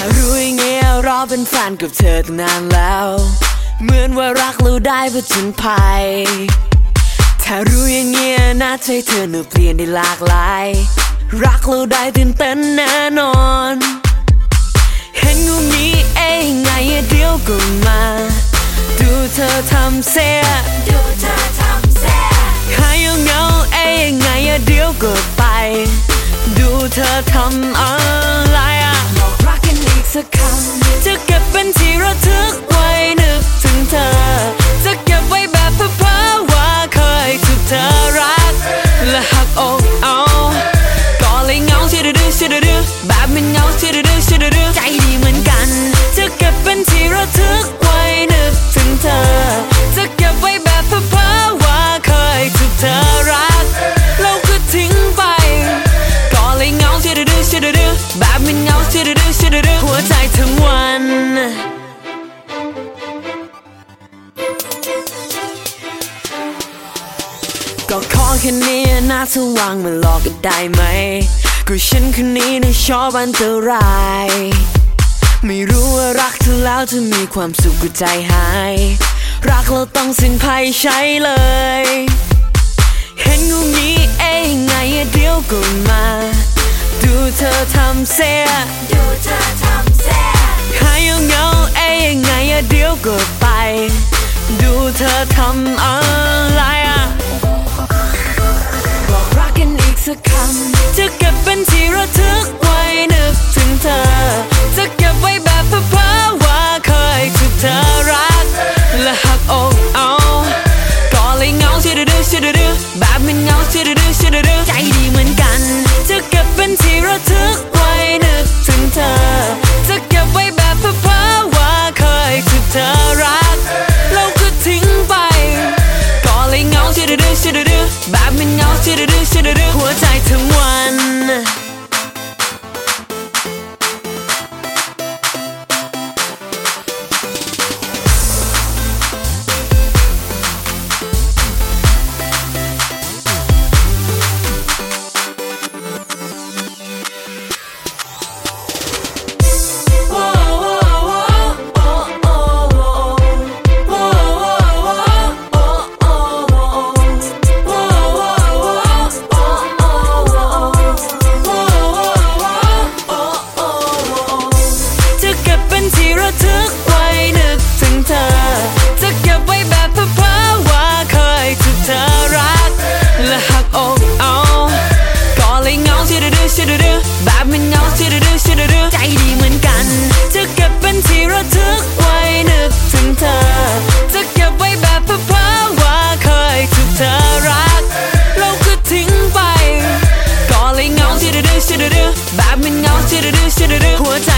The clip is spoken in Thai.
ถ้ารู้อย่างเงี้ยรอเป็นแฟนกับเธอตั้งนานแล้ว เหมือนว่ารักเราได้ผจญภัย ถ้ารู้อย่างเงี้ยน่าใจเธอหนูเปลี่ยนได้หลากหลาย รักเราได้ตื่นเต้นแน่นอน เห็นงูงี้เอ้ยไงอะเดี๋ยวก็มา ดูเธอทำเสียดูเธอทำแซ่หายเงาๆเอ้ยไงอะเดี๋ยวก็ไป ดูเธอทำอะไรอะบอกรัักคำจะเก็บเป็นที่ระทึก แค่นี้น่าสว่างมาหลอกกันได้ไหมก็ฉันคนนี้นะชอบอันตราย ไม่รู้ว่ารักเธอแล้วจะมีความสุขกับใจหาย รักเราต้องสิ้นภัยใช้เลย เห็นงูงี้เอ้ยไงอะเดี๋ยวก็มา ดูเธอทำเสียดูเธอทำแซ่หายเงาๆเอ้ยไงอะเดี๋ยวก็ไป ดูเธอทำอะไร สียดื้อแบบมันเงาเสียดื้อเสียดื้อใจดีเหมือนกัน จะเก็บเป็นที่ระทึกไว้นึกถึงเธอ จะเก็บไว้แบบเพ้อๆว่าเคยถูกเธอรักเราก็ทิ้งไป ก็เลยเงาเสียดื้อเสียดื้อแบบมันเงาเสียดื้อเสียดื้อหัวใจเธอ เลยเหงาเสียดื้อเสียดื้อแบบมันเงาเสียดื้อเสียดื้อใจดีเหมือนกันจะเก็บเป็นที่ระทึกไว้นึกถึงเธอ จะเก็บไว้แบบเพ้อๆว่าเคยถูกเธอรัก เราก็ทิ้งไป ก็เลยเงาเสียดื้อเสียดื้อแบบมันเงาเสียดื้อเสียดื้อหัวใจ